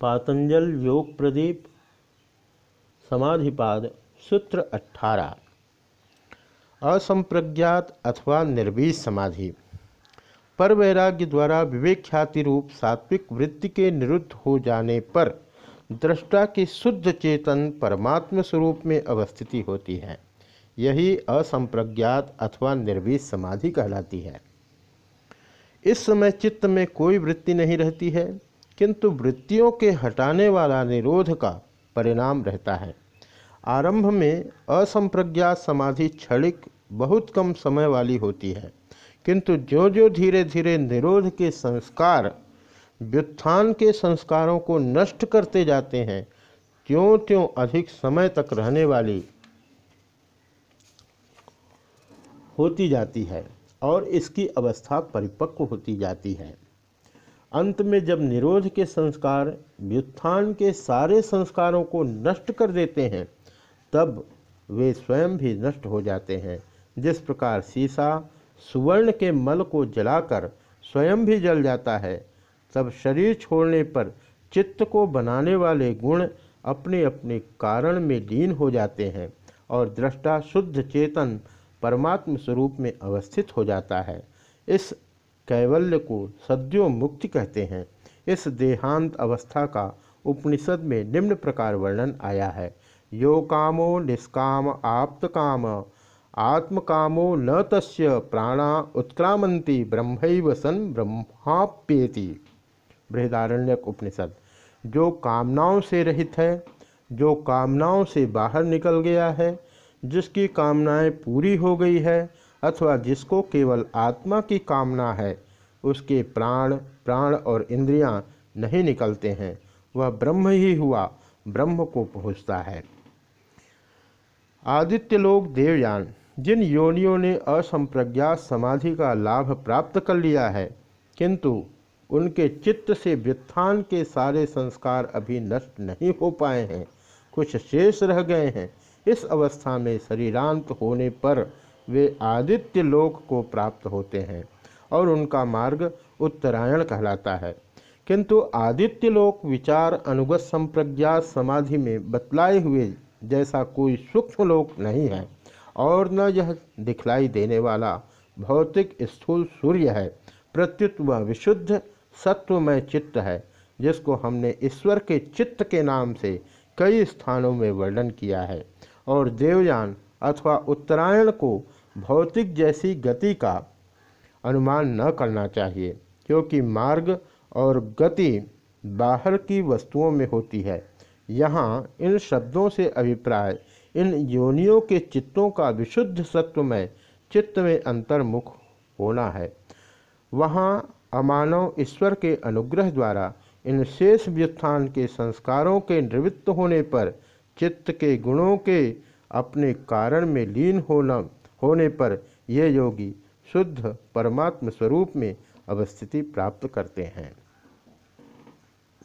पातंजल योग प्रदीप, समाधिपाद, सूत्र अठारह असंप्रज्ञात अथवा निर्वीज समाधि। पर वैराग्य द्वारा विवेक ख्याति रूप सात्विक वृत्ति के निरुद्ध हो जाने पर दृष्टा की शुद्ध चेतन परमात्म स्वरूप में अवस्थिति होती है। यही असंप्रज्ञात अथवा निर्वीज समाधि कहलाती है। इस समय चित्त में कोई वृत्ति नहीं रहती है। किंतु वृत्तियों के हटाने वाला निरोध का परिणाम रहता है। आरंभ में असंप्रज्ञात समाधि क्षणिक बहुत कम समय वाली होती है, किंतु जो जो धीरे धीरे निरोध के संस्कार, व्युत्थान के संस्कारों को नष्ट करते जाते हैं त्यों त्यों अधिक समय तक रहने वाली होती जाती है और इसकी अवस्था परिपक्व होती जाती है। अंत में जब निरोध के संस्कार, व्युत्थान के सारे संस्कारों को नष्ट कर देते हैं, तब वे स्वयं भी नष्ट हो जाते हैं। जिस प्रकार सीसा सुवर्ण के मल को जलाकर स्वयं भी जल जाता है, तब शरीर छोड़ने पर चित्त को बनाने वाले गुण अपने अपने कारण में लीन हो जाते हैं और दृष्टा शुद्ध चेतन परमात्म स्वरूप में अवस्थित हो जाता है। इस कैवल्य को सद्यो मुक्ति कहते हैं। इस देहांत अवस्था का उपनिषद में निम्न प्रकार वर्णन आया है। यो कामो निष्काम आप्त काम, आत्मकामो न तस्य प्राणा उत्क्रामंती ब्रह्म सन ब्रह्माप्येति। बृहदारण्यक उपनिषद, जो कामनाओं से रहित है, जो कामनाओं से बाहर निकल गया है, जिसकी कामनाएँ पूरी हो गई है अथवा जिसको केवल आत्मा की कामना है, उसके प्राण प्राण और इंद्रियाँ नहीं निकलते हैं। वह ब्रह्म ही हुआ, ब्रह्म को पहुँचता है। आदित्य लोग देवयान, जिन योनियों ने असंप्रज्ञात समाधि का लाभ प्राप्त कर लिया है, किंतु उनके चित्त से व्युत्थान के सारे संस्कार अभी नष्ट नहीं हो पाए हैं। कुछ शेष रह गए हैं। इस अवस्था में शरीरांत होने पर वे आदित्य लोक को प्राप्त होते हैं और उनका मार्ग उत्तरायण कहलाता है। किंतु आदित्य लोक विचार अनुगत संप्रज्ञात समाधि में बतलाए हुए जैसा कोई सूक्ष्म लोक नहीं है और न यह दिखलाई देने वाला भौतिक स्थूल सूर्य है। प्रत्युत वह विशुद्ध, सत्वमय चित्त है, जिसको हमने ईश्वर के चित्त के नाम से कई स्थानों में वर्णन किया है और देवयान अथवा उत्तरायण को भौतिक जैसी गति का अनुमान न करना चाहिए, क्योंकि मार्ग और गति बाहर की वस्तुओं में होती है। यहाँ इन शब्दों से अभिप्राय, इन योनियों के चित्तों का विशुद्ध सत्वमय चित्त में अंतर्मुख होना है। वहाँ अमानव ईश्वर के अनुग्रह द्वारा इन शेष व्युत्थान के संस्कारों के निवृत्त होने पर चित्त के गुणों के अपने कारण में लीन होना होने पर ये योगी शुद्ध परमात्म स्वरूप में अवस्थिति प्राप्त करते हैं।